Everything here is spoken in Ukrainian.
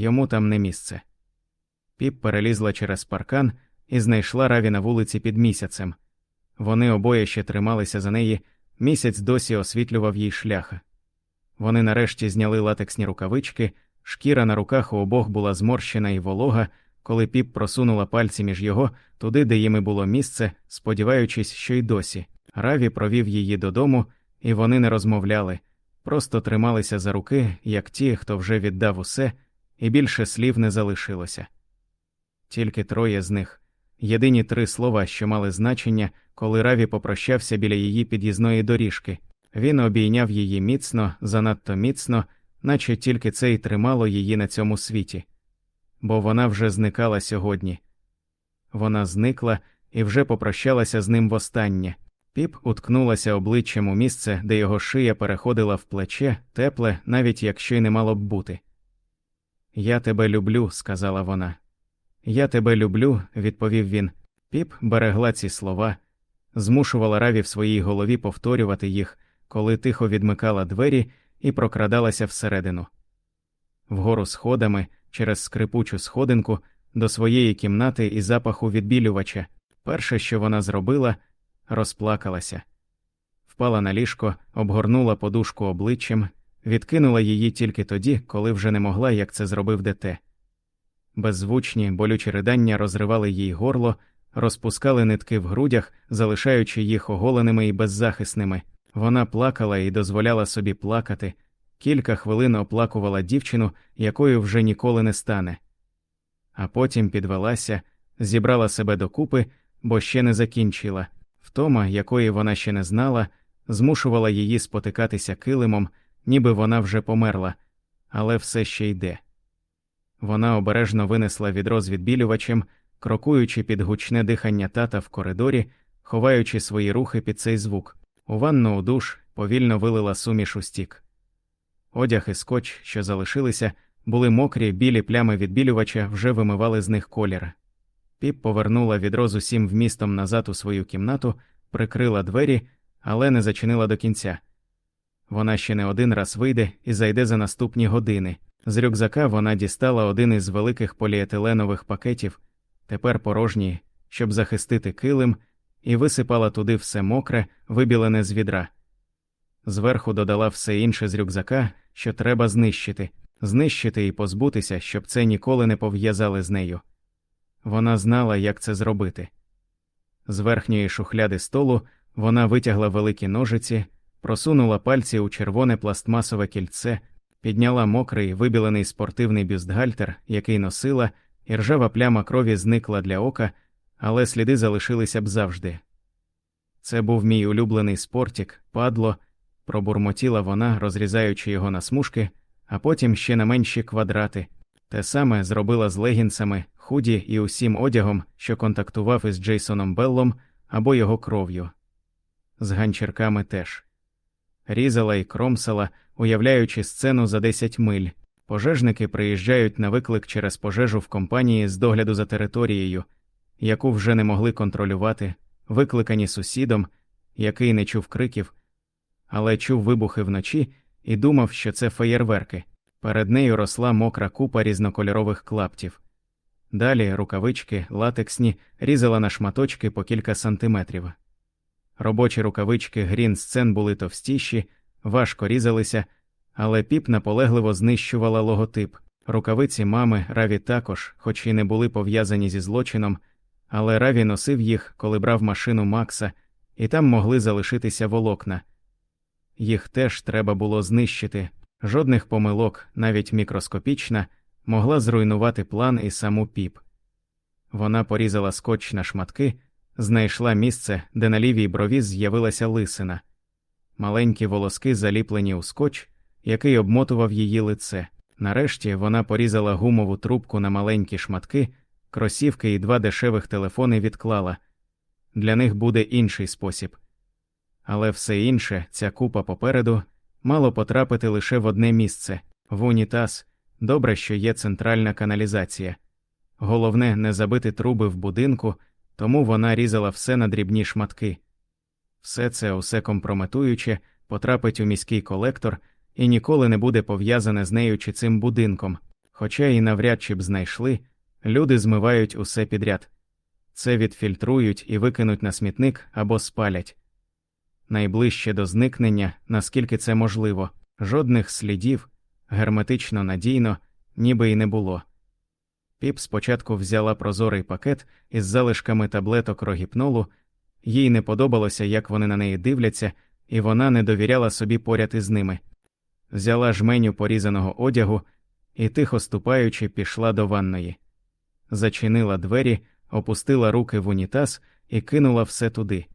йому там не місце. Піп перелізла через паркан і знайшла раві на вулиці під місяцем. Вони обоє ще трималися за неї, місяць досі освітлював їй шлях. Вони нарешті зняли латексні рукавички, шкіра на руках у обох була зморщена і волога, коли піп просунула пальці між його туди, де їм було місце, сподіваючись, що й досі. Раві провів її додому, і вони не розмовляли, просто трималися за руки, як ті, хто вже віддав усе, і більше слів не залишилося. Тільки троє з них єдині три слова, що мали значення, коли Раві попрощався біля її під'їзної доріжки. Він обійняв її міцно, занадто міцно, наче тільки це й тримало її на цьому світі. Бо вона вже зникала сьогодні. Вона зникла і вже попрощалася з ним востаннє. Піп уткнулася обличчям у місце, де його шия переходила в плече, тепле, навіть якщо й не мало б бути. Я тебе люблю, сказала вона. Я тебе люблю, відповів він. Піп берегла ці слова, змушувала Раві в своїй голові повторювати їх, коли тихо відмикала двері і прокрадалася всередину. Вгору сходами, через скрипучу сходинку, до своєї кімнати і запаху відбілювача, перше, що вона зробила, розплакалася. Впала на ліжко, обгорнула подушку обличчям, відкинула її тільки тоді, коли вже не могла, як це зробив ДТ. Беззвучні, болючі ридання розривали їй горло, розпускали нитки в грудях, залишаючи їх оголеними і беззахисними. Вона плакала і дозволяла собі плакати, кілька хвилин оплакувала дівчину, якою вже ніколи не стане. А потім підвелася, зібрала себе докупи, бо ще не закінчила. Втома, якої вона ще не знала, змушувала її спотикатися килимом, ніби вона вже померла, але все ще йде. Вона обережно винесла відро з відбілювачем, крокуючи під гучне дихання тата в коридорі, ховаючи свої рухи під цей звук. У ванну у душ повільно вилила суміш у стік. Одяг і скотч, що залишилися, були мокрі, білі плями відбілювача вже вимивали з них колір. Піп повернула відро з усім вмістом назад у свою кімнату, прикрила двері, але не зачинила до кінця. Вона ще не один раз вийде і зайде за наступні години. З рюкзака вона дістала один із великих поліетиленових пакетів, тепер порожній, щоб захистити килим, і висипала туди все мокре, вибілене з відра. Зверху додала все інше з рюкзака, що треба знищити, знищити і позбутися, щоб це ніколи не пов'язали з нею. Вона знала, як це зробити. З верхньої шухляди столу вона витягла великі ножиці, просунула пальці у червоне пластмасове кільце, підняла мокрий вибілений спортивний бюстгальтер, який носила, і ржава пляма крові зникла для ока, але сліди залишилися б завжди. Це був мій улюблений спортік, падло, пробурмотіла вона, розрізаючи його на смужки, а потім ще на менші квадрати. Те саме зробила з легінсами, худі і усім одягом, що контактував із Джейсоном Беллом або його кров'ю. З ганчірками теж різала і кромсала, уявляючи сцену за 10 миль. Пожежники приїжджають на виклик через пожежу в компанії з догляду за територією, яку вже не могли контролювати, викликані сусідом, який не чув криків, але чув вибухи вночі і думав, що це феєрверки. Перед нею росла мокра купа різнокольорових клаптів. Далі рукавички, латексні, різала на шматочки по кілька сантиметрів. Робочі рукавички грін сцен були товстіші, важко різалися, але піп наполегливо знищувала логотип. Рукавиці мами Раві також, хоч і не були пов'язані зі злочином, але Раві носив їх, коли брав машину Макса, і там могли залишитися волокна. Їх теж треба було знищити, жодних помилок, навіть мікроскопічна, могла зруйнувати план і саму піп. Вона порізала скотч на шматки, знайшла місце, де на лівій брові з'явилася лисина, маленькі волоски заліплені у скотч, який обмотував її лице. Нарешті вона порізала гумову трубку на маленькі шматки, кросівки і два дешевих телефони відклала. Для них буде інший спосіб. Але все інше, ця купа попереду, мало потрапити лише в одне місце в унітаз. Добре, що є центральна каналізація. Головне, не забити труби в будинку, тому вона різала все на дрібні шматки. Все це, усе компрометуюче, потрапить у міський колектор і ніколи не буде пов'язане з нею чи цим будинком. хоча і навряд чи б знайшли, люди змивають усе підряд. Це відфільтрують і викинуть на смітник або спалять. Найближче до зникнення, наскільки це можливо, жодних слідів, герметично надійно, ніби й не було. Піп спочатку взяла прозорий пакет із залишками таблеток рогіпнолу, їй не подобалося, як вони на неї дивляться, і вона не довіряла собі поряд із ними. Взяла жменю порізаного одягу і, тихо ступаючи, пішла до ванної, зачинила двері, опустила руки в унітаз і кинула все туди.